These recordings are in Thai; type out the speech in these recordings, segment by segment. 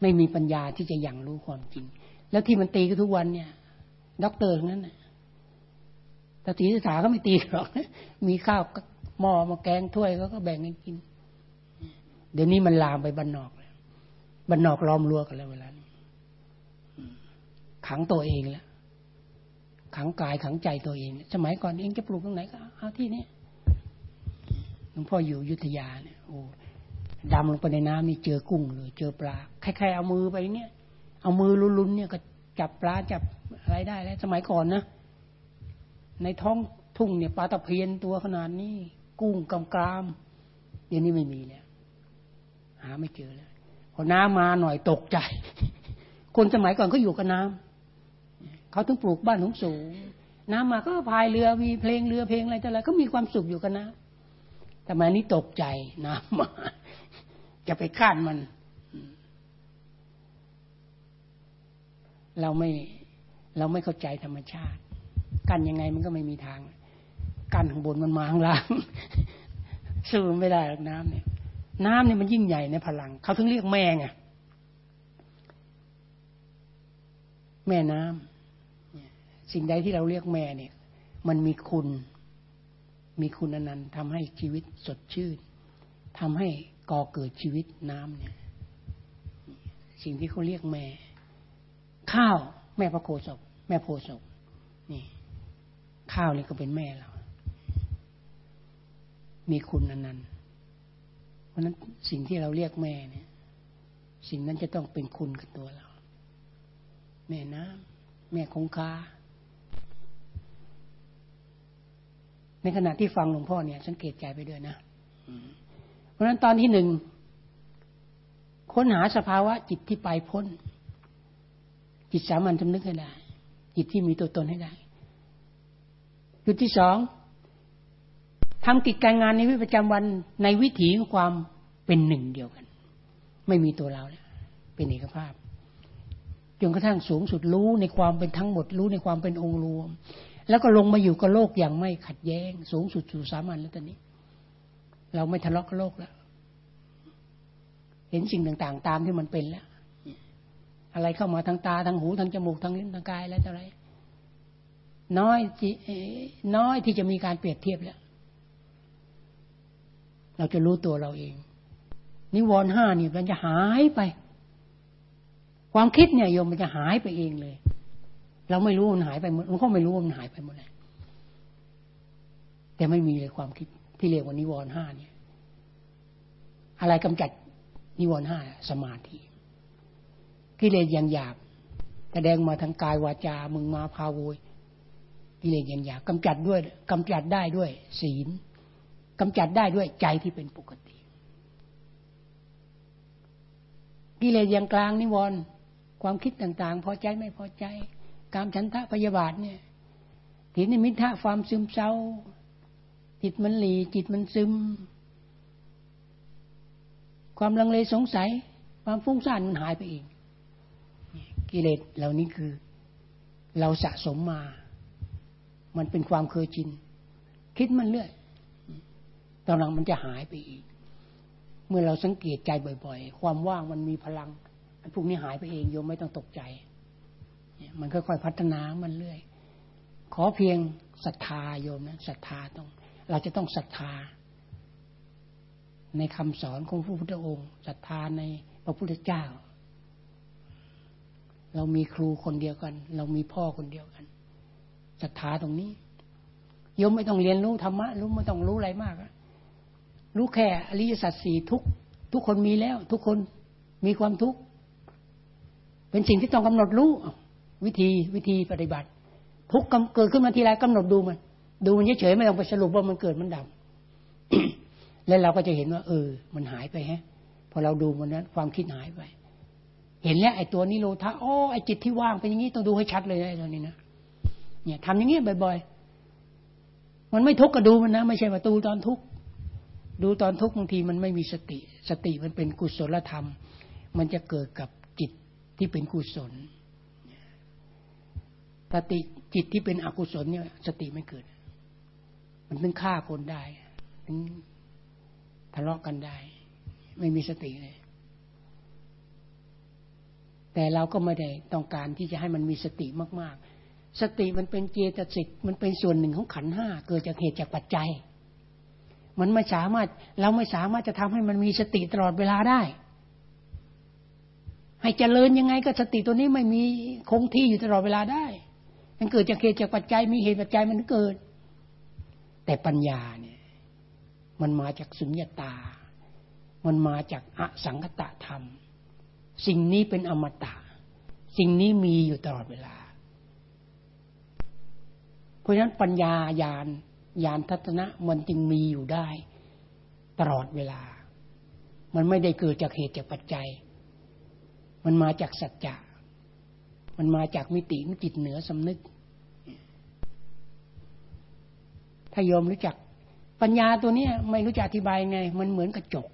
ไม่มีปัญญาที่จะยังรู้ความจริง แล้วที่มันตีกันทุกวันเนี่ยด็อกเตอร์นั้นตาสีตาสาเขาไม่ตีหรอก มีข้าวหม้อมาแกงถ้วยก็ก็แบ่งกันกิน เดี๋ยวนี้มันลามไปบ้านนอกแล้วบ้านนอกล้อมรั้วกันแล้วเวลานี้ขังตัวเองแล้วขังกายขังใจตัวเอง สมัยก่อนเองจะปลูกตรงไหนก็เอาที่นี้หลวงพ่ออยู่อยุธยาเนี่ยโอ้ ดำลงไปในน้ำนี่เจอกุ้งเลยเจอปลาใครๆเอามือไปเนี่ย เอามือลุ้นๆเนี่ยก็จับปลาจับอะไรได้แล้ว สมัยก่อนนะในท้องทุ่งเนี่ยปลาตะเพียนตัวขนาดนี้กุ้งกำกรามเดี๋ยวนี้ไม่มีแล้วหาไม่เจอแล้วพอน้ำมาหน่อยตกใจ คนสมัยก่อนเขาอยู่กับน้ำเขาต้องปลูกบ้านหงสูง น้ำมาก็พายเรือมีเพลงเรือเพลงอะไรแต่อะไรก็มีความสุขอยู่กับน้ำแต่มานี้ตกใจน้ำมา จะไปข้านมัน เราไม่เราไม่เข้าใจธรรมชาติ กันยังไงมันก็ไม่มีทาง กันข้างบนมันมาข้างล่างสู้ไม่ได้หรอกน้ำเนี่ย น้ำเนี่ยมันยิ่งใหญ่ในพลัง เขาถึงเรียกแม่ไงแม่น้ำสิ่งใดที่เราเรียกแม่เนี่ย มันมีคุณ มีคุณอนันต์ทำให้ชีวิตสดชื่นทำให้ ก่อเกิดชีวิตน้ำเนี่ย สิ่งที่เขาเรียกแม่ ข้าวแม่พระโคศกแม่โพศกนี่ ข้าวนี่ก็เป็นแม่เรามีคุณอันนั้น เพราะนั้นสิ่งที่เราเรียกแม่เนี่ย สิ่งนั้นจะต้องเป็นคุณกับตัวเรา แม่น้ำแม่คงคาในขณะที่ฟังหลวงพ่อเนี่ย สังเกตใจไปด้วยนะ เพราะฉะนั้นตอนที่หนึ่งค้นหาสภาวะจิตที่ไปพ้น จิตสามัญจำนึกให้ได้ จิตที่มีตัวตนให้ได้จุดที่สองทำกิจการงานในวิประจำวันในวิถีของความเป็นหนึ่งเดียวกัน ไม่มีตัวเราแล้วเป็นเอกภาพจนกระทั่งสูงสุดรู้ในความเป็นทั้งหมดรู้ในความเป็นองค์รวม แล้วก็ลงมาอยู่กับโลกอย่างไม่ขัดแย้ง สูงสุดสู่สามัญแล้วตอนนี้ เราไม่ทะเลาะกับโลกแล้ว เห็นสิ่งต่างๆ ตามที่มันเป็นแล้ว อะไรเข้ามาทางตาทางหูทางจมูกทางลิ้นทางกายแล้วอะไร น้อยน้อยที่จะมีการเปรียบเทียบแล้ว เราจะรู้ตัวเราเอง นิวรณ์ห้านี่มันจะหายไป ความคิดเนี่ยโยมมันจะหายไปเองเลย เราไม่รู้มันหายไปหมดมันก็ไม่รู้มันหายไปหมดเลยแต่ไม่มีเลยความคิด ที่เรียกว่านิวรณ์ห้าเนี่ย อะไรกำจัดนิวรณ์ห้าสมาธิกิเลสอย่างหยาบแสดงมาทางกายวาจา มึงมาพาโวยกิเลสอย่างหยาบกำจัดด้วยกำจัดได้ด้วย ศีลกำจัดได้ด้วยใจที่เป็นปกติ กิเลสอย่างกลางนิวรณ์ความคิดต่าง ๆ พอใจไม่พอใจ การฉันทะพยาบาทเนี่ยถินิมิทะความซึมเศร้า จิตมันหลี จิตมันซึม ความลังเลสงสัย ความฟุ้งซ่านมันหายไปเอง กิเลสเหล่านี้คือ เราสะสมมา มันเป็นความเคยชิน คิดมันเรื่อยตอนหลังมันจะหายไปอีก เมื่อเราสังเกตใจบ่อย ๆ ความว่างมันมีพลังพวกนี้หายไปเองโยมไม่ต้องตกใจ มันค่อยๆพัฒนามันเรื่อย ขอเพียงศรัทธาโยมนะศรัทธาต้อง เราจะต้องศรัทธา ในคำสอนของพระพุทธองค์ศรัทธาในพระพุทธเจ้า เรามีครูคนเดียวกัน เรามีพ่อคนเดียวกันศรัทธาตรงนี้โยมไม่ต้องเรียนรู้ธรรมะรู้ไม่ต้องรู้อะไรมากรู้แค่อริยสัจสี่ทุกทุกคนมีแล้ว ทุกคนมีความทุกข์เป็นสิ่งที่ต้องกำหนดรู้วิธีวิธีปฏิบัติ ทุกเกิดขึ้นมาทีไรกำหนดดูมัน ดูมันเฉยๆไม่ต้องไปสรุปว่ามันเกิดมันดับแล้วเราก็จะเห็นว่า เออ มันหายไปฮะ พอเราดูมันนั้นความคิดหายไป เห็นแล้วไอ้ตัวนิโรธาโอ้ไอ้จิตที่ว่างเป็นอย่างนี้ต้องดูให้ชัดเลยไอ้ตัวนี้นะเนี่ยทำอย่างนี้บ่อยๆ มันไม่ทุกข์ก็ดูมันนะ ไม่ใช่ว่าดูตอนทุกข์ดูตอนทุกข์บางทีมันไม่มีสติ สติมันเป็นกุศลธรรม มันจะเกิดกับจิตที่เป็นกุศลสติจิตที่เป็นอกุศลเนี่ย สติไม่เกิด มันถึงฆ่าคนได้ถึงทะเลาะกันได้ ไม่มีสติเลย แต่เราก็ไม่ได้ต้องการที่จะให้มันมีสติมาก ๆ สติมันเป็นเจตสิกมันเป็นส่วนหนึ่งของขันห้าเกิดจากเหตุจากปัจจัย มันไม่สามารถเราไม่สามารถจะทำให้มันมีสติตลอดเวลาได้ ให้เจริญยังไงก็สติตัวนี้ไม่มีคงที่อยู่ตลอดเวลาได้ มันเกิดจากเหตุจากปัจจัยมีเหตุปัจจัยมันเกิด แต่ปัญญาเนี่ยมันมาจากสุญญตา มันมาจากอสังคตะธรรม สิ่งนี้เป็นอมตะ สิ่งนี้มีอยู่ตลอดเวลา เพราะฉะนั้นปัญญาญาณญาณทัศนะมันจึงมีอยู่ได้ตลอดเวลา มันไม่ได้เกิดจากเหตุจากปัจจัย มันมาจากสัจจะ มันมาจากมิติมิจิตเหนือสำนึก ถ้าโยมรู้จัก ปัญญาตัวนี้ไม่รู้จะอธิบายไง มันเหมือนกระจก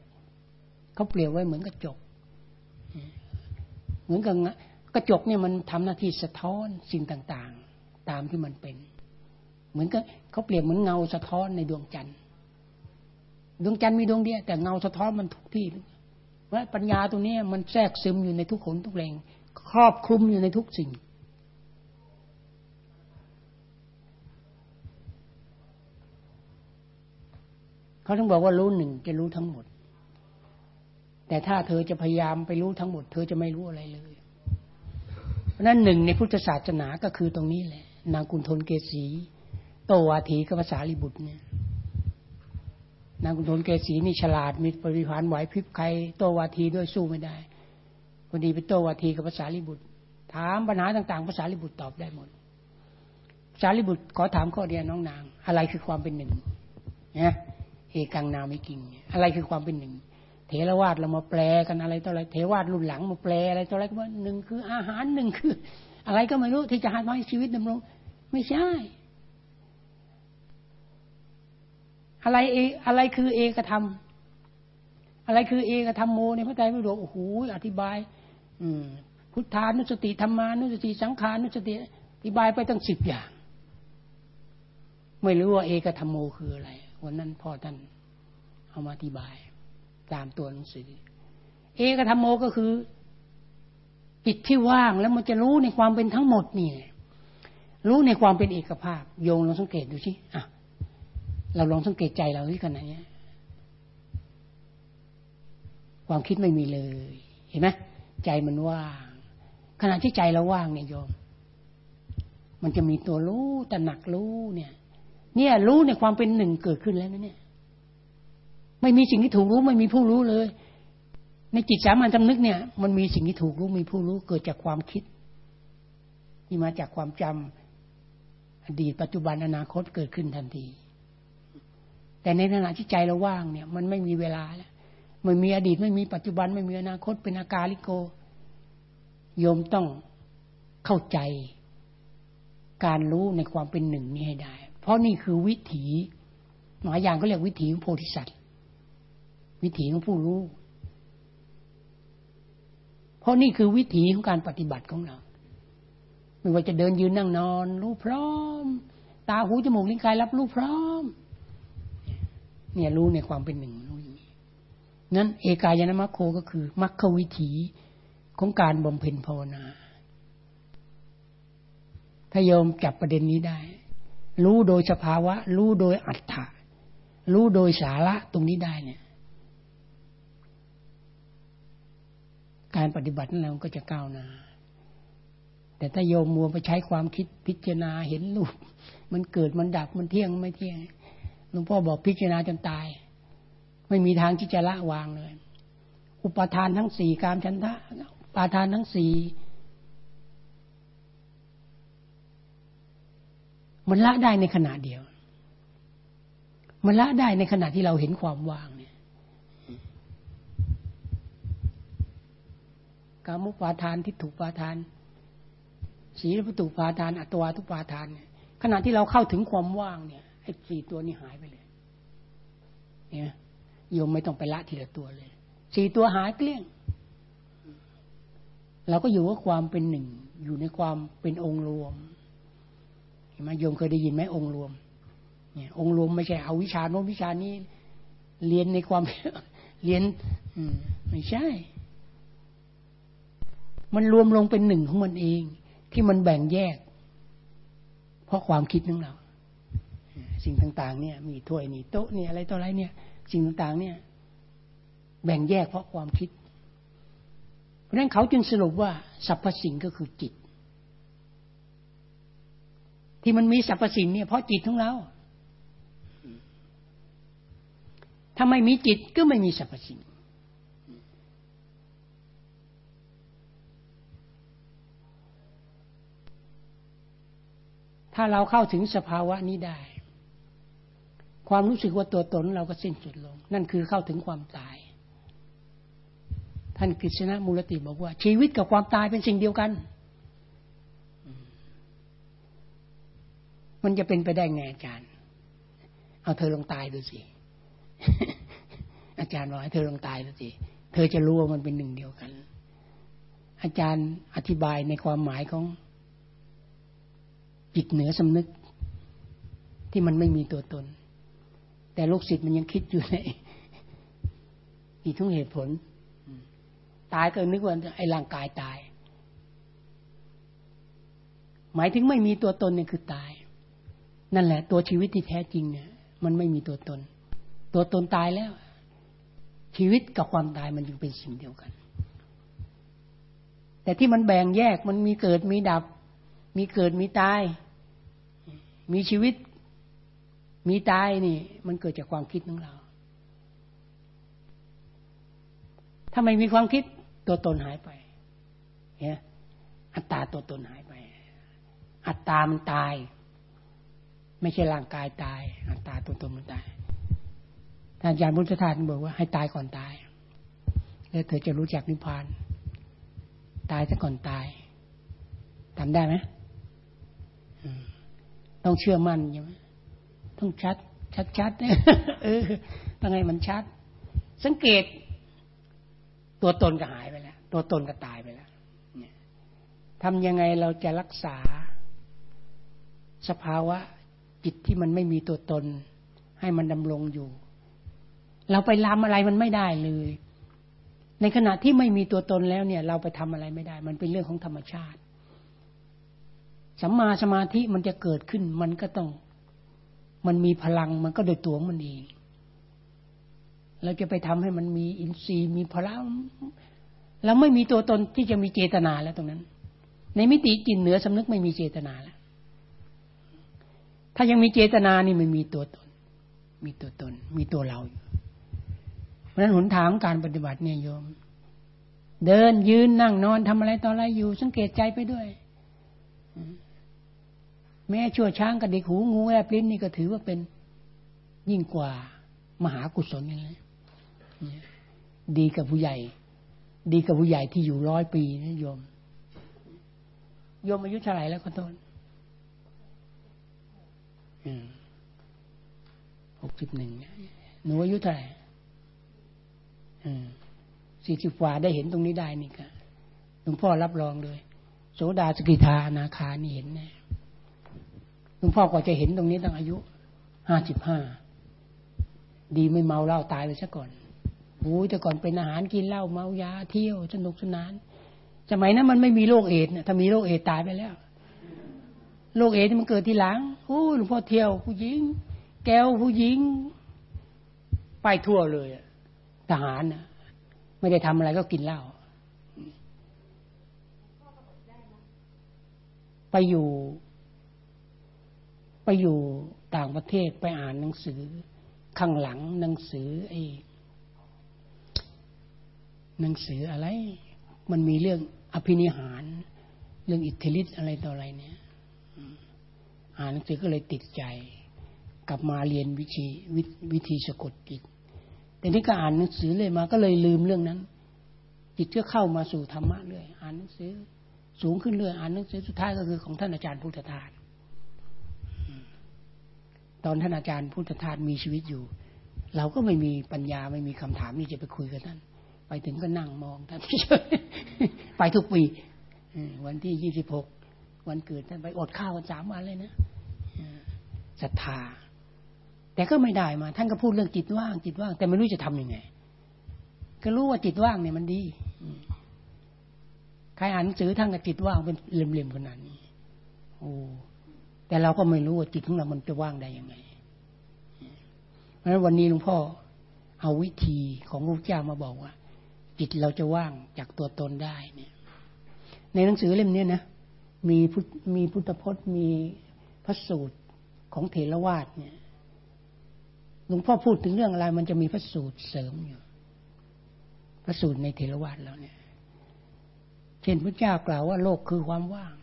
เขาเปลี่ยวไว้เหมือนกระจก เหมือนกับกระจกเนี่ยมันทำหน้าที่สะท้อนสิ่งต่างๆ ตามที่มันเป็น เหมือนกับเขาเปรียบเหมือนเงาสะท้อนในดวงจันทร์ดวงจันทร์มีดวงเดียวแต่เงาสะท้อนมันทุกที่ว่าปัญญาตัวนี้มันแทรกซึมอยู่ในทุกขนทุกแรงครอบคลุมอยู่ในทุกสิ่ง เขาต้องบอกว่ารู้หนึ่งจะรู้ทั้งหมด แต่ถ้าเธอจะพยายามไปรู้ทั้งหมด เธอจะไม่รู้อะไรเลยเพราะนั้นหนึ่งในพุทธศาสนาก็คือตรงนี้แหละ นางกุณฑลเกษีโตวาทีกับภาษาลิบุตรเนี่ย นางกุณฑลเกษีนี่ฉลาดมีปริพานไหวพริบใครโตวาทีด้วยสู้ไม่ได้พอดีไปโตวาทีกับภาษาลิบุตร ถามปัญหาต่างๆภาษาลิบุตรตอบได้หมดภาษาลิบุตรขอถามข้อเดียวน้องนาง อะไรคือความเป็นหนึ่งเนี่ย เอกังนาไม่กิงอะไรคือความเป็นหนึ่ง เทรวาดเรามาแปลกันอะไรต่ออะไร เทวาดรุ่นหลังมาแปลอะไรต่ออะไรก็ว่าหนึ่งคืออาหารหนึ่งคือ อะไรก็ไม่รู้ที่จะให้ชีวิตดำรง ไม่ใช่ อะไรเออะไรคือเอกธรรมอะไรคือเอกธรรมโมในพระไตรปิฎกโอ้โหอธิบาย อืม พุทธานุสติธรรมานุสติสังขานุสติอธิบายไปตั้งสิบอย่าง ไม่รู้ว่าเอกธรรมโมคืออะไร วันนั้นพ่อท่านเอามาอธิบาย ตามตัวหนังสือ เอกธรรมโมก็คือจิตที่ว่างแล้วมันจะรู้ในความเป็นทั้งหมดนี่รู้ในความเป็นเอกภาพ โยงลองสังเกตดูสิอะเราลองสังเกตใจเราที่ขนาดนี้ความคิดไม่มีเลย เห็นไหมใจมันว่าง ขณะที่ใจเราว่างเนี่ยโยม มันจะมีตัวรู้ตระหนักรู้เนี่ย เนี่ยรู้ในความเป็นหนึ่งเกิดขึ้นแล้วนะเนี่ย ไม่มีสิ่งที่ถูกรู้ไม่มีผู้รู้เลย ในจิตสามัญจำนึกเนี่ย มันมีสิ่งที่ถูกรู้มีผู้รู้เกิดจากความคิดที่มาจากความจำอดีตปัจจุบันอนาคตเกิดขึ้นทันที แต่ในขณะที่ใจเราว่างเนี่ย มันไม่มีเวลาแล้วไม่มีอดีตไม่มีปัจจุบันไม่มีอนาคตเป็นอาการลิโก โยมต้องเข้าใจ การรู้ในความเป็นหนึ่งนี้ให้ได้ เพราะนี่คือวิถีหมายอย่างก็เรียกวิถีของโพธิสัตว์วิถีของผู้รู้ เพราะนี่คือวิถีของการปฏิบัติของเรา ไม่ว่าจะเดินยืนนั่งนอน รู้พร้อม ตาหูจมูกลิ้นกายรับรู้พร้อม เนี่ยรู้ในความเป็นหนึ่งรู้อย่างนี้นั้นเอกายนามัคโคก็คือมรรควิถีของการบำเพ็ญภาวนา ถ้าโยมจับประเด็นนี้ได้ รู้โดยสภาวะ รู้โดยอัตถะรู้โดยสาระตรงนี้ได้เนี่ย การปฏิบัตินั้นเราก็จะก้าวหน้าแต่ถ้าโยมมัวไปใช้ความคิดพิจารณาเห็นรูปมันเกิดมันดับมันเที่ยงไม่เที่ยงหลวงพ่อบอกพิจารณาจนตาย ไม่มีทางที่จะละวางเลย อุปทานทั้งสี่การชันทะอุปทานทั้งสี่ มันละได้ในขณะเดียว มันละได้ในขณะที่เราเห็นความว่างเนี่ยกามุปาทานที่ถูกปาทานสีรปตูปาทาน อัตวาทุปาทานเนี่ยขณะที่เราเข้าถึงความว่างเนี่ยไอ้สี่ตัวนี้หายไปเลยเนี่ยโยมไม่ต้องไปละทีละตัวเลย สี่ตัวหายเกลี้ยง เราก็อยู่กับความเป็นหนึ่ง อยู่ในความเป็นองค์รวม มาโยมเคยได้ยินไหมองค์รวม เนี่ย องค์รวมไม่ใช่เอาวิชาโน้นวิชานี้เรียนในความเรียน อืม ไม่ใช่ มันรวมลงเป็นหนึ่งของมันเอง ที่มันแบ่งแยก เพราะความคิดของเรา สิ่งต่าง ๆ เนี่ย มีถ้วยนี่โต๊ะนี่อะไรต่ออะไรเนี่ย สิ่งต่างๆ เนี่ย แบ่งแยกเพราะความคิด เพราะนั้นเขาจึงสรุปว่าสรรพสิ่งก็คือจิต ที่มันมีสรรพสิ่งเนี่ยเพราะจิตของเรา ถ้าไม่มีจิตก็ไม่มีสรรพสิ่งถ้าเราเข้าถึงสภาวะนี้ได้ ความรู้สึกว่าตัวตนเราก็สิ้นสุดลง นั่นคือเข้าถึงความตาย ท่านกฤษณะมูลติบอกว่า ชีวิตกับความตายเป็นสิ่งเดียวกัน มันจะเป็นไปได้ไงอาจารย์ เอาเธอลงตายดูสิ อาจารย์บอกให้เธอลงตายดูสิ เธอจะรู้ว่ามันเป็นหนึ่งเดียวกัน อาจารย์อธิบายในความหมายของจิตเหนือสำนึกที่มันไม่มีตัวตน แต่ลูกศิษย์มันยังคิดอยู่ในอีกทุกเหตุผล ตายก็นึกว่าไอ้ร่างกายตาย หมายถึงไม่มีตัวตนเนี่ยคือตาย นั่นแหละ ตัวชีวิตที่แท้จริงเนี่ย มันไม่มีตัวตน ตัวตนตายแล้ว ชีวิตกับความตายมันจึงเป็นสิ่งเดียวกัน แต่ที่มันแบ่งแยกมันมีเกิดมีดับ มีเกิดมีตาย มีชีวิต มีตายนี่ มันเกิดจากความคิดของเรา ถ้าไม่มีความคิดตัวตนหายไปเนี่ยอัตตาตัวตนหายไป อัตตามันตาย ไม่ใช่ร่างกายตายอัตตาตัวตนมันตายท่านอาจารย์พุทธทาสบอกว่าให้ตายก่อนตาย แล้วเธอจะรู้จักนิพพาน ตายซะก่อนตายทำได้ไหมต้องเชื่อมั่นใช่ไหมต้องชัด ชัดชัดเออต้องให้มันชัด สังเกต ตัวตนก็หายไปแล้ว ตัวตนก็ตายไปแล้วทำยังไงเราจะรักษาสภาวะ จิตที่มันไม่มีตัวตน ให้มันดำรงอยู่ เราไปล้ำอะไรมันไม่ได้เลย ในขณะที่ไม่มีตัวตนแล้วเนี่ย เราไปทำอะไรไม่ได้ มันเป็นเรื่องของธรรมชาติสัมมาสมาธิมันจะเกิดขึ้น มันก็ต้อง มันมีพลังมันก็โดยตัวมันเองเราจะไปทำให้มันมีอินทรีย์มีพลังเราไม่มีตัวตนที่จะมีเจตนาแล้วตรงนั้น ในมิติจิตเหนือสำนึกไม่มีเจตนาแล้วายังมีเจตนานี่มันมีตัวตน มีตัวตน มีตัวเราอยู่ เพราะฉะนั้นหนทางการปฏิบัติเนี่ยโยม เดินยืนนั่งนอนทำอะไรต่ออะไรอยู่ สังเกตใจไปด้วย แม้ชั่วช้างกระดิกหูงูแอบลิ้นนี่ก็ถือว่าเป็นยิ่งกว่ามหากุศลอย่างนี้ดีกับผู้ใหญ่ ดีกับผู้ใหญ่ที่อยู่ร้อยปีนะโยม โยมอายุเท่าไหร่แล้วขอโทษ หกสิบหนึ่งหนูอายุเท่าไหร่สี่สิบกว่าได้เห็นตรงนี้ได้นี่ก็หลวงพ่อรับรองเลย โสดาสกิทานาคานี่เห็นแน่หลวงพ่อก็จะเห็นตรงนี้ตั้งอายุห้าสิบห้าดีไม่เมาเหล้าตายไปซะก่อนโอ้ยแต่ก่อนเป็นอาหารกินเหล้าเมายาเที่ยวสนุกสนาน สมัยนั้นมันไม่มีโรคเอดเนี่ยถ้ามีโรคเอดตายไปแล้ว โรคเอดมันเกิดทีหลังโอ้หลวงพ่อเที่ยวผู้หญิง แก้วผู้หญิง ไปทั่วเลยทหารนะไม่ได้ทำอะไรก็กินเหล้าไปอยู่ ไปอยู่ต่างประเทศไปอ่านหนังสือ ข้างหลังหนังสือไอ้หนังสืออะไร มันมีเรื่องอภินิหาร เรื่องอิทธิฤทธิ์อะไรต่ออะไรเนี่ย อ่านหนังสือก็เลยติดใจ กลับมาเรียนวิธีวิธีสะกดจิต แต่นี่ก็อ่านหนังสือเลยมาก็เลยลืมเรื่องนั้น จิตก็เข้ามาสู่ธรรมะเลยอ่านหนังสือสูงขึ้นเรื่อยอ่านหนังสือสุดท้ายก็คือของท่านอาจารย์พุทธทาสตอนท่านอาจารย์พุทธทาสมีชีวิตอยู่ เราก็ไม่มีปัญญาไม่มีคำถามที่จะไปคุยกับท่าน ไปถึงก็นั่งมองท่านไปทุกปีวันที่ยี่สิบหก วันเกิดท่านไปอดข้าวสามวันเลยนะศรัทธา แต่ก็ไม่ได้มา ท่านก็พูดเรื่องจิตว่างจิตว่าง แต่ไม่รู้จะทํำยังไง ก็รู้ว่าจิตว่างเนี่ยมันดีขรอ่านหนังสือทั้งกับจิตว่างเป็นเล่มๆขนาดนี้โอ้แต่เราก็ไม่รู้ว่าจิตของเรามันจะว่างได้ยังไง เพราะฉะนั้นวันนี้หลวงพ่อเอาวิธีของพระเจ้ามาบอกว่า จิตเราจะว่างจากตัวตนได้เนี่ย ในหนังสือเล่มนี้นะ มีพุทมีพุทธพจน์มีพระสูตรของเถรวาทเนี่ยหลวงพ่อพูดถึงเรื่องอะไร มันจะมีพระสูตรเสริมอยู่พระสูตรในเถรวาทแล้วเนี่ย เช่นพระเจ้ากล่าวว่าโลกคือความว่าง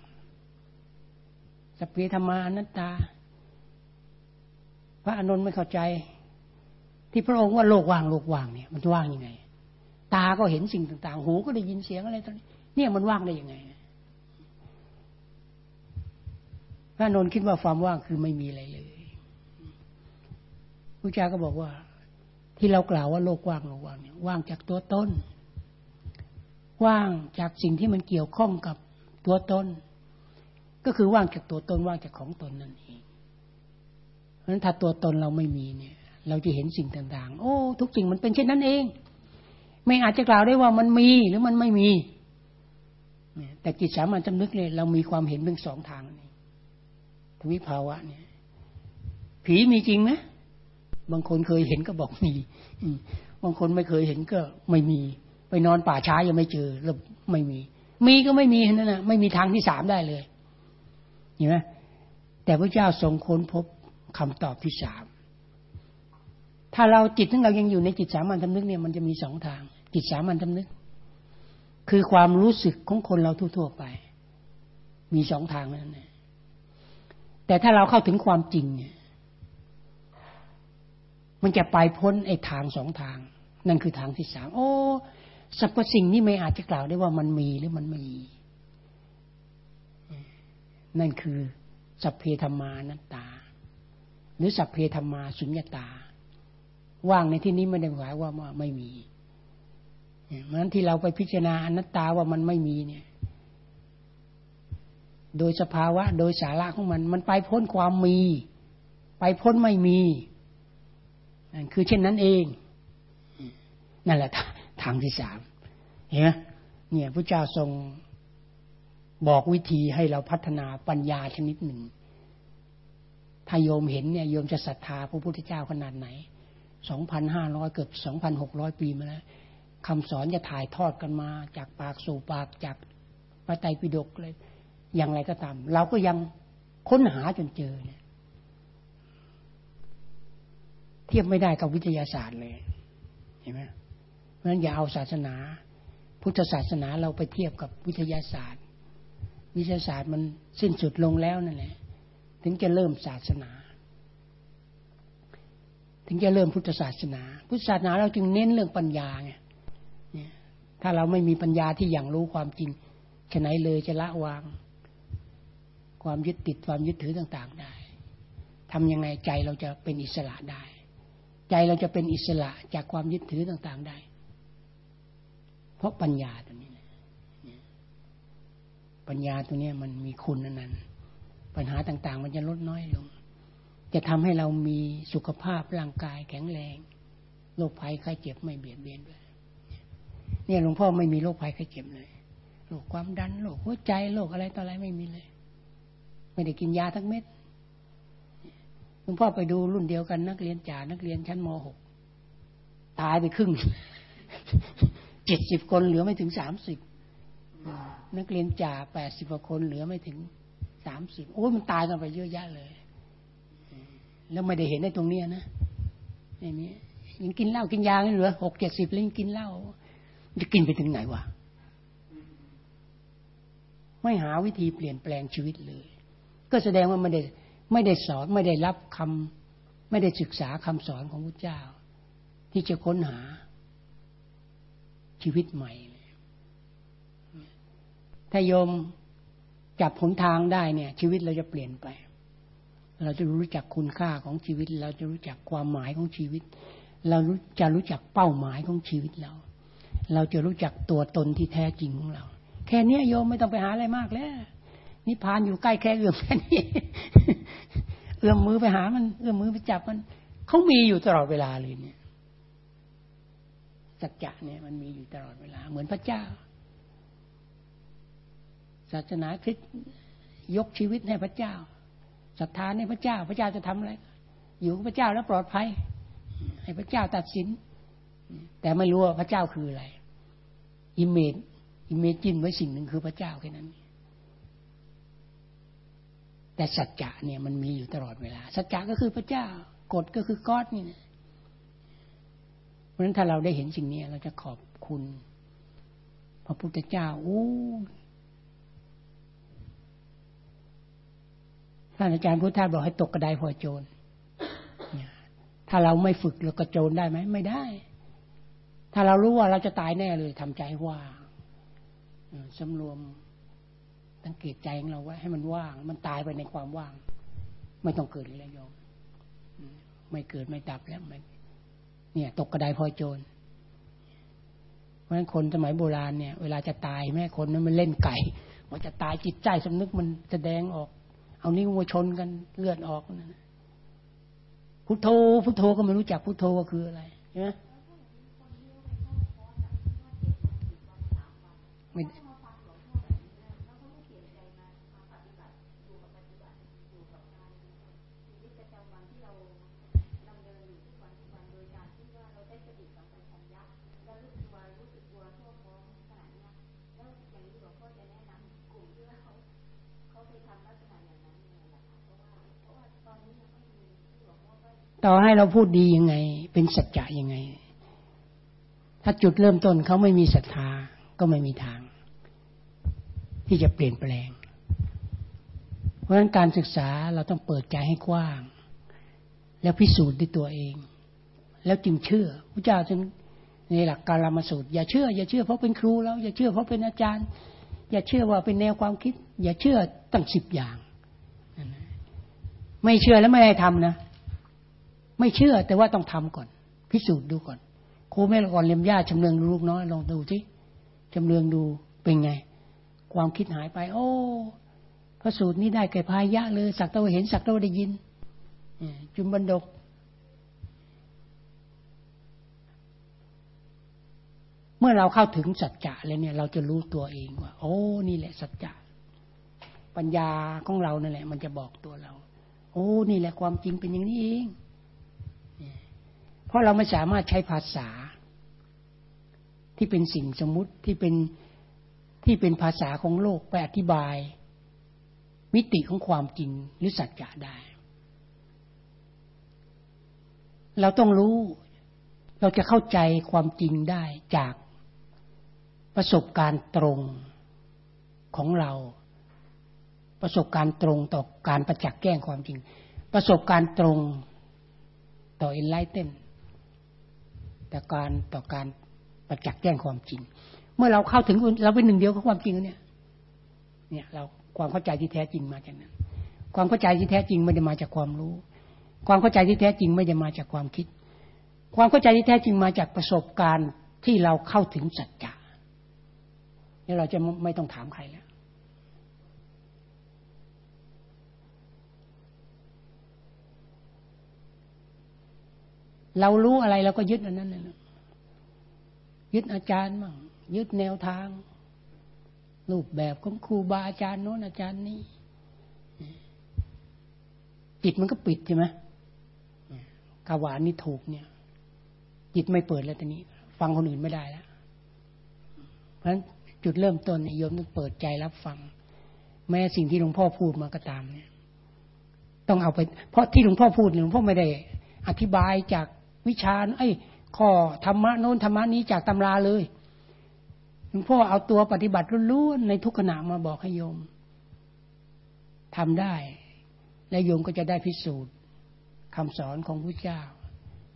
สเปีธรรมานัตตา พระอนุนไม่เข้าใจ ที่พระองค์ว่าโลกว่างโลกว่างเนี่ย มันว่างยังไง ตาก็เห็นสิ่งต่าง ๆ หูก็ได้ยินเสียงอะไรตอนนี้เนี่ยมันว่างได้ยังไง พระนนท์คิดว่าความว่างคือไม่มีอะไรเลยพระเจ้าก็บอกว่า ที่เรากล่าวว่าโลกว่างโลกว่างเนี่ยว่างจากตัวตนว่างจากสิ่งที่มันเกี่ยวข้องกับตัวตนก็คือว่างจากตัวตนว่างจากของตนนั่นเองเพราะฉะนั้นถ้าตัวตนเราไม่มีเนี่ย เราจะเห็นสิ่งต่างๆ โอ้ ทุกสิ่งมันเป็นเช่นนั้นเอง ไม่อาจจะกล่าวได้ว่ามันมีหรือมันไม่มีแต่จิตสามัญจำนึกเนี่ยเรามีความเห็นเพียงสองทางนี่ วิภาวะเนี่ย ผีมีจริงไหมบางคนเคยเห็นก็บอกมีบางคนไม่เคยเห็นก็ไม่มี ไปนอนป่าช้ายังไม่เจอแล้วไม่มี มีก็ไม่มีนั่นนะไม่มีทางที่สามได้เลยเห็นไหมแต่พระเจ้าทรงค้นพบคำตอบที่สามถ้าเราจิตของเรายังอยู่ในจิตสามัญทำนึกเนี่ยมันจะมีสองทาง จิตสามัญทำนึก คือความรู้สึกของคนเราทั่วๆไป มีสองทางนั่นแหละ แต่ถ้าเราเข้าถึงความจริงเนี่ยมันจะไปพ้นไอ้ทางสองทาง นั่นคือทางที่สามโอ้สรรพสิ่งนี้ไม่อาจจะกล่าวได้ว่ามันมีหรือมันไม่มี นั่นคือสัพเพธรรมานัตตา หรือสัพเพธรรมาสุญญตา ว่างในที่นี้ไม่ได้หมายว่าไม่มีเพราะนั้นที่เราไปพิจารณาอนัตตาว่ามันไม่มีเนี่ย โดยสภาวะ โดยสาระของมัน มันไปพ้นความมี ไปพ้นไม่มีนั่นคือเช่นนั้นเอง นั่นแหละทางที่สามเห็นไหมเนี่ยพระเจ้าทรงบอกวิธีให้เราพัฒนาปัญญาชนิดหนึ่ง ถ้าโยมเห็นเนี่ยโยมจะศรัทธาพระพุทธเจ้าขนาดไหนสองพันห้าร้อยเกือบสองพันหกร้อยปีมาแล้วคำสอนจะถ่ายทอดกันมา จากปากสู่ปากจากพระไตรปิฎกเลย อย่างไรก็ตาม เราก็ยังค้นหาจนเจอเนี่ยเทียบไม่ได้กับวิทยาศาสตร์เลยเห็นไหมเพราะฉะนั้นอย่าเอาศาสนา พุทธศาสนาเราไปเทียบกับวิทยาศาสตร์ วิทยาศาสตร์มันสิ้นสุดลงแล้วนั่นแหละ ถึงจะเริ่มศาสนา ถึงจะเริ่มพุทธศาสนา พุทธศาสนาเราจึงเน้นเรื่องปัญญาไงถ้าเราไม่มีปัญญาที่อย่างรู้ความจริงฉะไหนเลยจะละวาง ความยึดติดความยึดถือต่างๆได้ทำยังไงใจเราจะเป็นอิสระได้ ใจเราจะเป็นอิสระจากความยึดถือต่างๆได้ เพราะปัญญาตัวนี้ปัญญาตัวนี้มันมีคุณนั้นนปัญหาต่างๆ มันจะลดน้อยลง จะทำให้เรามีสุขภาพร่างกายแข็งแรงโรคภัยไข้เจ็บไม่เบียดเบียนด้วย เนี่ยหลวงพ่อไม่มีโรคภัยไข้เจ็บเลยโรคความดันโรคหัวใจโรคอะไรต่ออะไรไม่มีเลย ไม่ได้กินยาทั้งเม็ดหลวงพ่อไปดูรุ่นเดียวกัน นักเรียนจ่านักเรียนชั้นม .6 ตายไปครึ่งเจ็ดสิบคนเหลือไม่ถึงสามสิบนักเรียนจ่าแปดสิบกว่าคนเหลือไม่ถึงสามสิบโอ้มันตายกันไปเยอะแยะเลย แล้วไม่ได้เห็นในตรงเนี้ยนะอย่างนี้ยังกินเหล้ากินยาเหลือหกเจ็ดสิบแล้วยังกินเหล้าจะกินไปถึงไหนวะไม่หาวิธีเปลี่ยนแปลงชีวิตเลย ก็แสดงว่าไม่ได้ไม่ได้สอนไม่ได้รับคำไม่ได้ศึกษาคำสอนของพระเจ้า ที่จะค้นหาชีวิตใหม่ ถ้าโยมจับผลทางได้เนี่ย ชีวิตเราจะเปลี่ยนไป เราจะรู้จักคุณค่าของชีวิต เราจะรู้จักความหมายของชีวิต เราจะรู้จักเป้าหมายของชีวิตเรา เราจะรู้จักตัวตนที่แท้จริงของเรา แค่นี้โยมไม่ต้องไปหาอะไรมากแล้ว นิพพานอยู่ใกล้แค่เอื้อมแค่นี้เอื้อมมือไปหามัน เอื้อมมือไปจับมันเขามีอยู่ตลอดเวลาเลยเนี่ยสัจจะเนี่ยมันมีอยู่ตลอดเวลา เหมือนพระเจ้า ศาสนาคริสต์ยกชีวิตให้พระเจ้าศรัทธาในพระเจ้า พระเจ้าจะทำอะไร อยู่กับพระเจ้าแล้วปลอดภัย ให้พระเจ้าตัดสิน แต่ไม่รู้ว่าพระเจ้าคืออะไร image imagine ไว้สิ่งหนึ่งคือพระเจ้าแค่นั้น แต่สัจจะเนี่ยมันมีอยู่ตลอดเวลา สัจจะก็คือพระเจ้ากฎก็คือ God นี่นะเพราะฉะนั้นถ้าเราได้เห็นสิ่งนี้เราจะขอบคุณ พระพุทธเจ้าโอ้ท่านอาจารย์พุทธทาสบอกให้ตกกระไดพลอยโจนถ้าเราไม่ฝึกเราก็โจนได้ไหมไม่ได้ ถ้าเรารู้ว่าเราจะตายแน่เลยทำใจว่างสำรวม สังเกตใจของเราไว้ให้มันว่าง มันตายไปในความว่าง ไม่ต้องเกิดเลยโยมไม่เกิดไม่ดับแล้วมัน เนี่ย ตกกระไดพลอยโจรเพราะฉะนั้นคนสมัยโบราณเนี่ย เวลาจะตายแม่คนนั้นมันเล่นไก่ว่าจะตายจิตใจสำนึกมันแสดงออก เอานิ้วมาชนกันเลือดออกนั่นพุทโธพุทโธก็ไม่รู้จักพุทโธว่าคืออะไรใช่ไหมไม่ ต่อให้เราพูดดียังไง เป็นสัจจะยังไง ถ้าจุดเริ่มต้นเขาไม่มีศรัทธาก็ไม่มีทาง ที่จะเปลี่ยนแปลง เพราะฉะนั้นการศึกษาเราต้องเปิดใจให้กว้าง แล้วพิสูจน์ด้วยตัวเอง แล้วจึงเชื่อพระเจ้าจึงในหลักการละมาสูตร อย่าเชื่อ อย่าเชื่อเพราะเป็นครูแล้ว อย่าเชื่อเพราะเป็นอาจารย์ อย่าเชื่อว่าเป็นแนวความคิด อย่าเชื่อตั้งสิบอย่าง ไม่เชื่อแล้วไม่ได้ทำนะ ไม่เชื่อแต่ว่าต้องทำก่อน พิสูจน์ดูก่อนครูแม่ละก่อนเลียมญาชำเลืองลูกน้อยลองดูที่ชำเลืองดูเป็นไง ความคิดหายไป โอ้พระสูตรนี้ได้แก่พายะเลยสักตะวเห็นสักตะวได้ยินจุมบันดกเมื่อเราเข้าถึงสัจจะแล้วเนี่ย เราจะรู้ตัวเองว่า โอ้ นี่แหละสัจจะปัญญาของเรานั่นแหละ มันจะบอกตัวเรา โอ้ นี่แหละความจริงเป็นอย่างนี้เอง เพราะเราไม่สามารถใช้ภาษา ที่เป็นสิ่งสมมุติที่เป็นที่เป็นภาษาของโลกไปอธิบาย มิติของความจริงหรือสัจจะได้ เราต้องรู้เราจะเข้าใจความจริงได้จากประสบการณ์ตรงของเรา ประสบการณ์ตรงต่อการประจักษ์แก้งความจริง ประสบการณ์ตรงต่อเอ็นไลท์เแต่การต่อการประจักษ์แจ้งความจริง เมื่อเราเข้าถึงเราเป็นหนึ่งเดียวกับความจริงเนี่ย เนี่ย เราความเข้าใจที่แท้จริงมาจากนั้น ความเข้าใจที่แท้จริงไม่ได้มาจากความรู้ ความเข้าใจที่แท้จริงไม่ได้มาจากความคิด ความเข้าใจที่แท้จริงมาจากประสบการณ์ที่เราเข้าถึงสัจจะนี่เราจะไม่ต้องถามใครแล้ว เรารู้อะไรเราก็ยึดอันนั้นนะยึดอาจารย์มั่งยึดแนวทาง รูปแบบของครูบาอาจารย์โน้นอาจารย์นี้จิตมันก็ปิดใช่ไหมกาวานี่ถูกเนี่ย จิตไม่เปิดแล้วตอนนี้ ฟังคนอื่นไม่ได้แล้วเพราะฉะนั้นจุดเริ่มต้นโยมต้องเปิดใจรับฟัง แม้สิ่งที่หลวงพ่อพูดมาก็ตามเนี่ย ต้องเอาไป เพราะที่หลวงพ่อพูดหลวงพ่อไม่ได้ อธิบายจาก วิชาไอ้ข้อธรรมะโน้นธรรมะนี้จากตำราเลยหลวงพ่อเอาตัวปฏิบัติล้วนๆในทุกขณะมาบอกให้โยมทำได้ และโยมก็จะได้พิสูจน์คำสอนของพระเจ้า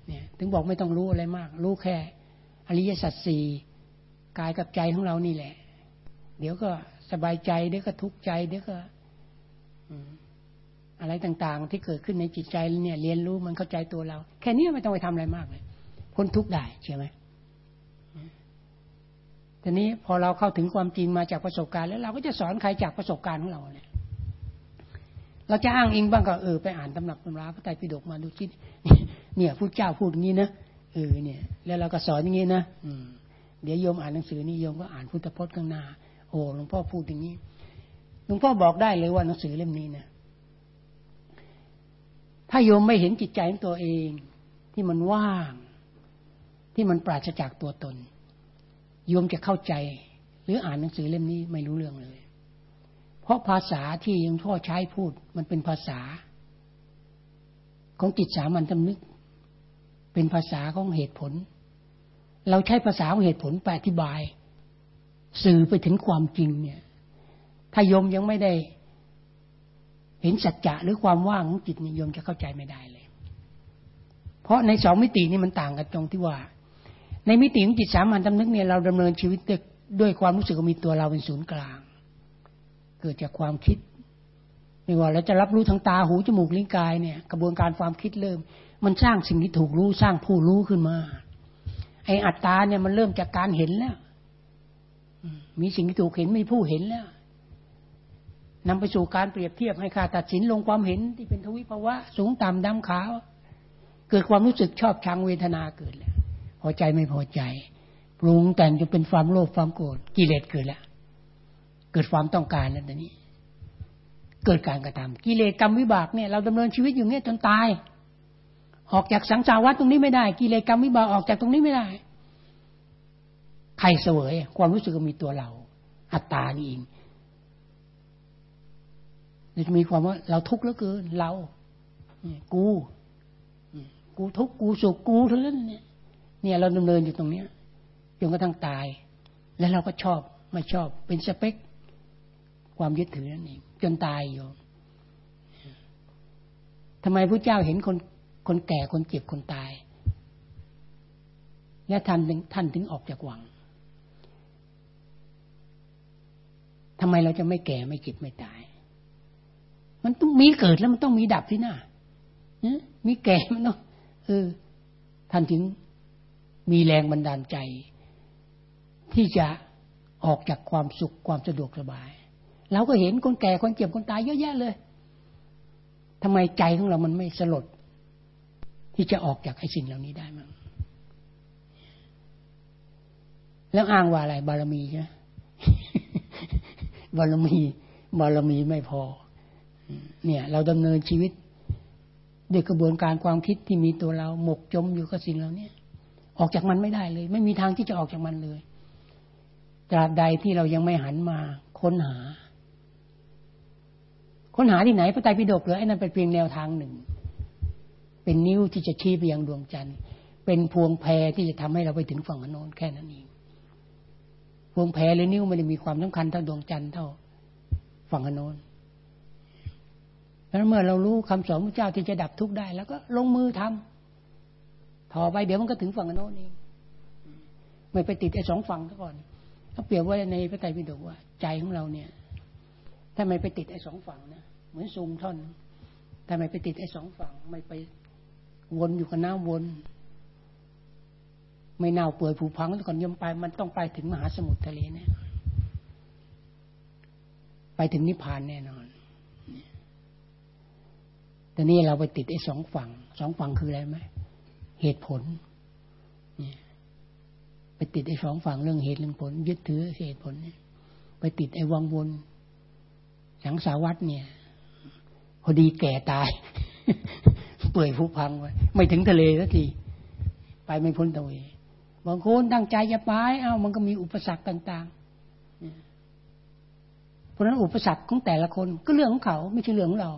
เนี่ย ถึงบอกไม่ต้องรู้อะไรมาก รู้แค่ อริยสัจสี่กายกับใจของเรานี่แหละ เดี๋ยวก็สบายใจ เดี๋ยวก็ทุกข์ใจ เดี๋ยวก็ อะไรต่างๆ ที่เกิดขึ้นในจิตใจเนี่ย เรียนรู้มันเข้าใจตัวเรา แค่นี้ไม่ต้องไปทำอะไรมากเลยพ้นทุกข์ได้ใช่ไหมทีนี้พอเราเข้าถึงความจริงมาจากประสบการณ์ แล้วเราก็จะสอนใครจากประสบการณ์ของเราเนี่ยเราจะอ้างอิงบ้างก็เออไปอ่านตำหนักตำราพระไตรปิฎกมาดูจิตเนี่ยพระเจ้าพูดอย่างนี้นะเออเนี่ย แล้วเราก็สอนอย่างนี้นะอืม เดี๋ยวโยมอ่านหนังสือนี่โยมก็อ่านพุทธพจน์ข้างหน้า โอ้หลวงพ่อพูดอย่างนี้หลวงพ่อบอกได้เลยว่าหนังสือเล่มนี้นะ ถ้าโยมไม่เห็นจิตใจของตัวเอง ที่มันว่าง ที่มันปราศจากตัวตน โยมจะเข้าใจ หรืออ่านหนังสือเล่มนี้ไม่รู้เรื่องเลย เพราะภาษาที่หลวงพ่อใช้พูดมันเป็นภาษา ของจิตสามัญจำนึก เป็นภาษาของเหตุผล เราใช้ภาษาของเหตุผลไปอธิบาย สื่อไปถึงความจริงเนี่ย ถ้าโยมยังไม่ได้ เห็นสัจจะหรือความว่างของจิตนิยมจะเข้าใจไม่ได้เลย เพราะในสองมิตินี้มันต่างกันตรงที่ว่า ในมิติของจิตสามัญจำนึกเนี่ยเราดำเนินชีวิตด้วยความรู้สึกมีตัวเราเป็นศูนย์กลาง เกิดจากความคิดไม่ว่าเราจะรับรู้ทางตาหูจมูกลิ้นกายเนี่ย กระบวนการความคิดเริ่ม มันสร้างสิ่งที่ถูกรู้สร้างผู้รู้ขึ้นมา ไออัตตาเนี่ยมันเริ่มจากการเห็นแล้วมีสิ่งที่ถูกเห็นมีผู้เห็นแล้ว นำไปสู่การเปรียบเทียบให้ค่าตัดสินลงความเห็นที่เป็นทวิภาวะ สูงต่ำดำขาว เกิดความรู้สึกชอบชังเวทนาเกิดแล้วพอใจไม่พอใจ ปรุงแต่งจนเป็นความโลภความโกรธกิเลสเกิดแล้วเกิดความต้องการแล้วตอนนี้ เกิดการกระทำกิเลสกรรมวิบากเนี่ยเราดำเนินชีวิตอยู่เนี้ยจนตาย ออกจากสังสารวัฏตรงนี้ไม่ได้ กิเลสกรรมวิบากออกจากตรงนี้ไม่ได้ใครเสวยความรู้สึกมีตัวเรา อัตตานี่เอง เราจะมีความว่าเราทุกข์เหลือเกินเรากูกูทุกข์กูสุขกูทั้งนั้นเนี่ยเนี่ยเราดำเนินอยู่ตรงเนี้ยจนกระทั่งตาย แล้วเราก็ชอบไม่ชอบ เป็นสเปค ความยึดถือนั่นเองจนตายอยู่ทำไมพระเจ้าเห็นคนคนแก่คนเจ็บคนตาย และท่านถึงท่านถึงออกจากวังทำไมเราจะไม่แก่ไม่เจ็บไม่ตาย มันต้องมีเกิดแล้วมันต้องมีดับที่หน้ามีแก่มันต้องเออท่านถึงมีแรงบันดาลใจ ที่จะออกจากความสุขความสะดวกสบาย เราก็เห็นคนแก่คนเจ็บคนตายเยอะแยะเลยทำไมใจของเรามันไม่สลด ที่จะออกจากไอ้สิ่งเหล่านี้ได้มั้งแล้วอ้างว่าอะไร บารมีใช่ไหมบารมี บารมีไม่พอ เนี่ย เราดำเนินชีวิตด้วยกระบวนการความคิดที่มีตัวเราหมกจมอยู่กับสิ่งเหล่านี้ออกจากมันไม่ได้เลย ไม่มีทางที่จะออกจากมันเลยตราบใดที่เรายังไม่หันมาค้นหา ค้นหาที่ไหนพระไตรปิฎกหรือไอ้นั่นเป็นเพียงแนวทางหนึ่ง เป็นนิ้วที่จะชี้ไปยังดวงจันทร์เป็นพวงแพรที่จะทำให้เราไปถึงฝั่งโน้นแค่นั้นเองพวงแพรหรือนิ้วไม่ได้มีความสำคัญเท่าดวงจันทร์เท่าฝั่งโน้น แล้วเมื่อเรารู้คำสอนพระเจ้าที่จะดับทุกข์ได้ แล้วก็ลงมือทำต่อไปเดี๋ยวมันก็ถึงฝั่งโน้นเองไม่ไปติดไอ้สองฝั่งซะก่อนเขาเปรียบว่าในพระไตรปิฎกว่า ใจของเราเนี่ย ถ้าไม่ไปติดไอ้สองฝั่งนะเหมือนซูมท่อนถ้าไม่ไปติดไอ้สองฝั่ง ไม่ไปวนอยู่กับน้ำวน ไม่เน่าเปื่อยผุพังแล้วก่อนยมไป มันต้องไปถึงมหาสมุทรทะเลแน่ไปถึงนิพพานแน่นอน ต่นี่เราไปติดไอ้สองฝั่ง สองฝั่งคืออะไรไหมเหตุผลไปติดไอ้สองฝั่งเรื่องเหตุเรื่องผล ยึดถือเหตุผลไปติดไอ้วังวนสังสาวัตเนี่ย พอดีแก่ตาย เปื่อยผุพังไว้ไม่ถึงทะเลสักทีไปไม่พ้นตะเวบางคนตั้งใจจะไปเอ้ามันก็มีอุปสรรคต่างๆเพราะนั้นอุปสรรคของแต่ละคนก็เรื่องของเขาไม่ใช่เรื่องของเรา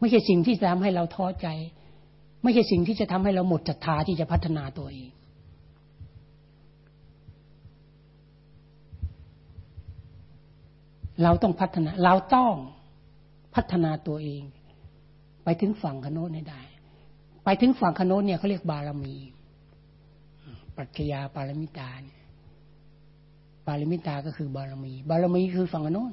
ไม่ใช่สิ่งที่จะทำให้เราท้อใจ ไม่ใช่สิ่งที่จะทำให้เราหมดศรัทธาที่จะพัฒนาตัวเอง เราต้องพัฒนา เราต้องพัฒนาตัวเอง ไปถึงฝั่งคโนนได้ ไปถึงฝั่งคโนนเนี่ยเขาเรียกบารมี ปรัชญาปารมิตาเนี่ยปารมิตาก็คือบารมี บารมีคือฝั่งคโนน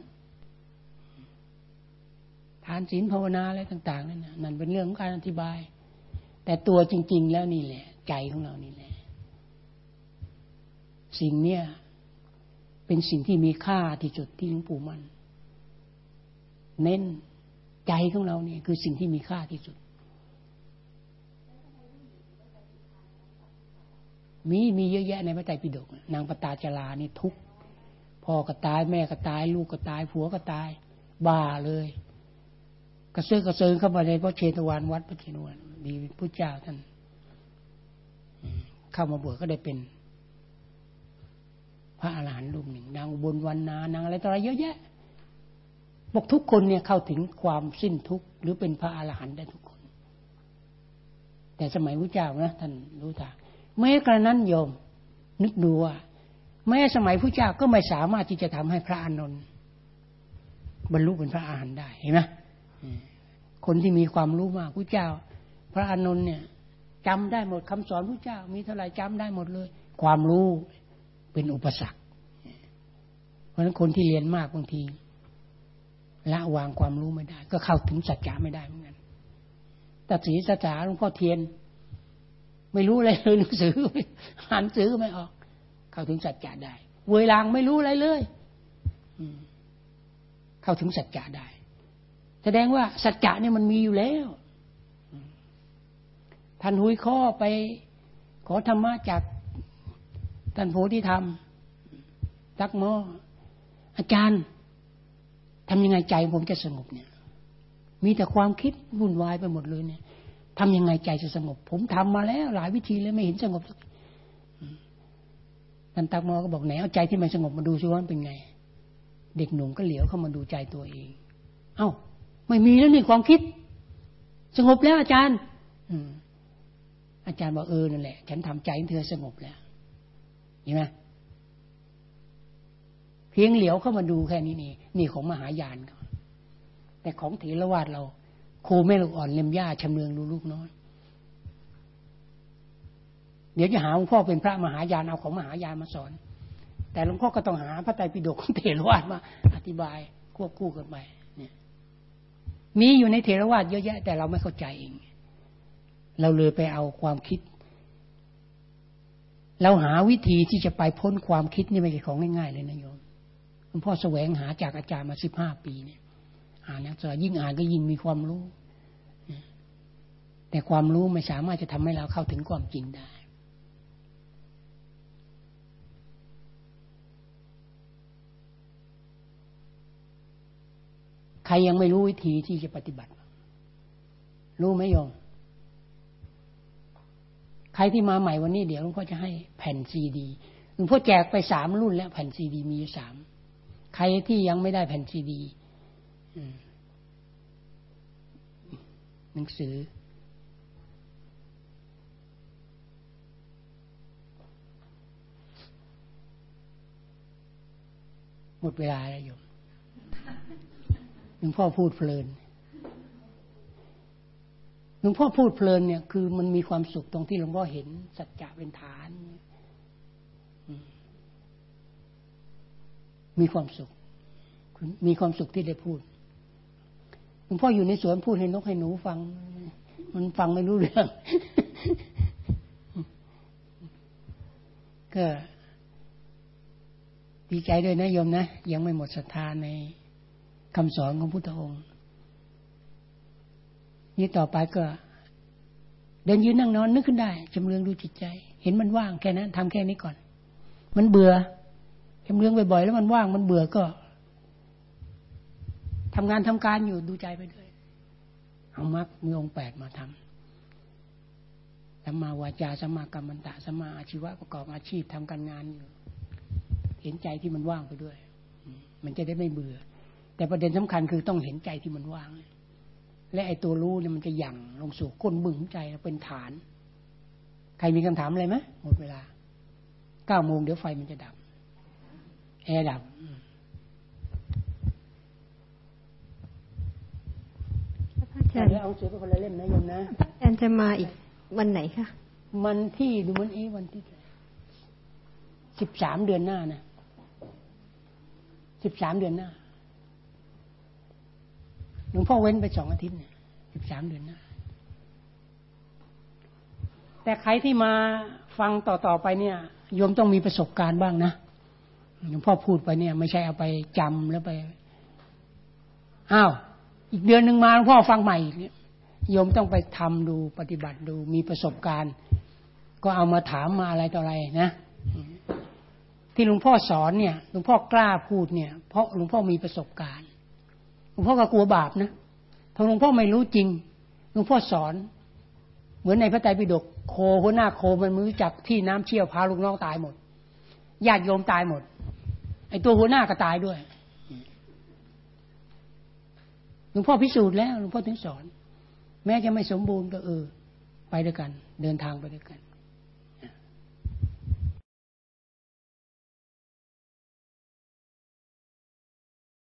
ทานศีลภาวนาอะไรต่างๆนั่นนั่นเป็นเรื่องของการอธิบาย แต่ตัวจริง ๆ แล้วนี่แหละ ใจของเรานี่แหละ สิ่งเนี้ยเป็นสิ่งที่มีค่าที่จุดที่หลวงปู่มัน เน้นใจของเราเนี่ย คือสิ่งที่มีค่าที่สุด มีมีเยอะแยะในพระไตรปิฎกนางปตาจารานี่ทุกพ่อก็ตายแม่ก็ตาย ลูกก็ตาย ผัวก็ตาย บ้าเลย กระเซือกระเซิงเข้ามาในพระเชตวันวัดพระเชตวันดีพระเจ้าท่านเข้ามาบวชก็ได้เป็น พระอาหารหันต์รูปหนึ่งนางอุบลวันนานางอะไรต่ออะไรเยอะแยะบอกทุกคนเนี่ยเข้าถึงความสิ้นทุกข์หรือเป็นพระอาหารหันต์ได้ทุกคน แต่สมัยพระเจ้านะท่านรู้ทางแม้กระนั้นโยม นึกดูว่าแม้สมัยพระเจ้าก็ไม่สามารถที่จะทำให้พระอานนท์บรรลุเป็นพระอาหารหันต์ได้เห็นไหม คนที่มีความรู้มากพระเจ้า พระอานนท์เนี่ยจำได้หมดคำสอนพระเจ้า มีเท่าไหร่จำได้หมดเลย ความรู้เป็นอุปสรรค เพราะฉะนั้นคนที่เรียนมากบางทีละวางความรู้ไม่ได้ ก็เข้าถึงสัจจะไม่ได้เหมือนกันตัดสีสัจจะหลวงพ่อเทียน ไม่รู้อะไรเลยหนังสืออ่านสือไม่ออก เข้าถึงสัจจะได้เวลางไม่รู้อะไรเลยเข้าถึงสัจจะได้ แสดงว่าสัจจะเนี่ยมันมีอยู่แล้วท่านหุยข้อไปขอธรรมะจากท่านโพธิธรรมตักโมอาจารย์ทำยังไงใจผมจะสงบเนี่ย มีแต่ความคิดวุ่นวายไปหมดเลยเนี่ยทำยังไงใจจะสงบ ผมทำมาแล้ว หลายวิธีเลยไม่เห็นสงบสักท่านตักมอก็บอกไหนเอาใจที่มันสงบมาดูซิว่าเป็นไง เด็กหนุ่มก็เหลียวเข้ามาดูใจตัวเอง เอ้า ม่มีแล้วนี่ความคิด สงบแล้วอาจารย์ อืม อาจารย์บอกเออนั่นแหละ ฉันทำใจเธอสงบแล้วเห็นไหมเพียงเหลียวเข้ามาดูแค่นี้นี่นี่ของมหายานครับแต่ของเถรวาดเราโคแม่ลูกอ่อนเล็มหญ้าชำเลืองดูลูกน้อย เดี๋ยวจะหาหลวงพ่อเป็นพระมหายานเอาของมหายานมาสอน แต่หลวงพ่อก็ต้องหาพระไตรปิฎกของเถรวาดมา อธิบายควบคู่กันไป มีอยู่ในเถรวาดเยอะแยะ แต่เราไม่เข้าใจเอง เราเลยไปเอาความคิด เราหาวิธีที่จะไปพ้นความคิดนี่ไม่ใช่ของง่ายๆเลยนะโยมหลวงพ่อแสวงหาจากอาจารย์มาสิบห้าปีเนี่ย อ่านนะจะยิ่งอ่านก็ยิ่งมีความรู้ แต่ความรู้ไม่สามารถจะทำให้เราเข้าถึงความจริงได้ ใครยังไม่รู้วิธีที่จะปฏิบัติ รู้ไหมโยม ใครที่มาใหม่วันนี้เดี๋ยวหลวงพ่อจะให้แผ่นซีดีหลวงพ่อแจกไปสามรุ่นแล้วแผ่นซีดีมีสาม ใครที่ยังไม่ได้แผ่นซีดีหนังสือ หมดเวลาแล้วโยม ลวงพ่อพูดเพลินหลวงพ่อพูดเพลินเนี่ยคือมันมีความสุขตรงที่หลวงพ่อเห็นสัจจะเป็นฐาน มีความสุข มีความสุขที่ได้พูดหลวงพ่ออยู่ในสวนพูดให้นกให้หนูฟัง มันฟังไม่รู้เรื่อง ก็ดีใจด้วยนะโยมนะ ยังไม่หมดศรัทธาใน คำสอนของพุทธองค์ นี่ต่อไปก็ เดินยืนนั่งนอนนึกขึ้นได้จำเรืองดูจิตใจ เห็นมันว่างแค่นั้นทำแค่นี้ก่อน มันเบื่อจำเรืองบ่อยๆแล้วมันว่างมันเบื่อก็ทำงานทำการอยู่ดูใจไปด้วยเอามรรคมีองค์แปดมาทำสัมมาวาจาสัมมากรรมันตะสัมมาอาชีวะประกอบอาชีพทำการงานอยู่ เห็นใจที่มันว่างไปด้วย มันจะได้ไม่เบื่อ แต่ประเด็นสำคัญคือต้องเห็นใจที่มันว่าง และไอ้ตัวรู้เนี่ยมันจะหยั่งลงสู่ก้นบึ้งใจเป็นฐาน ใครมีคำถามอะไรไหมหมดเวลาเก้าโมงเดี๋ยวไฟมันจะดับ แอร์ดับอาจารย์เอาเสือไปคนละเล่มนะโยมนะอาจารย์จะมาอีกวันไหนคะมันที่ดูมันเอวันที่สิบสามเดือนหน้านะสิบสามเดือนหน้า หลวงพ่อเว้นไปสองอาทิตย์เนี่ยสิบสามเดือนนะแต่ใครที่มาฟังต่อๆไปเนี่ยโยมต้องมีประสบการณ์บ้างนะหลวงพ่อพูดไปเนี่ย ไม่ใช่เอาไปจำแล้วไปอ้าวอีกเดือนหนึ่งมาหลวงพ่อฟังใหม่เนี่ยโยมต้องไปทำดูปฏิบัติดูมีประสบการณ์ ก็เอามาถามมาอะไรต่ออะไรนะที่หลวงพ่อสอนเนี่ยหลวงพ่อกล้าพูดเนี่ย เพราะหลวงพ่อมีประสบการณ์ หลวงพ่อก็กลัวบาปนะถ้าหลวงพ่อไม่รู้จริง หลวงพ่อสอน เหมือนในพระไตรปิฎกโคหัวหน้าโคมันมือจับที่น้ำเชี่ยวพาลูกน้องตายหมดญาติโยมตายหมด ไอตัวหัวหน้าก็ตายด้วยหลวงพ่อพิสูจน์แล้วหลวงพ่อถึงสอน แม้จะไม่สมบูรณ์ก็เออ ไปด้วยกัน เดินทางไปด้วยกัน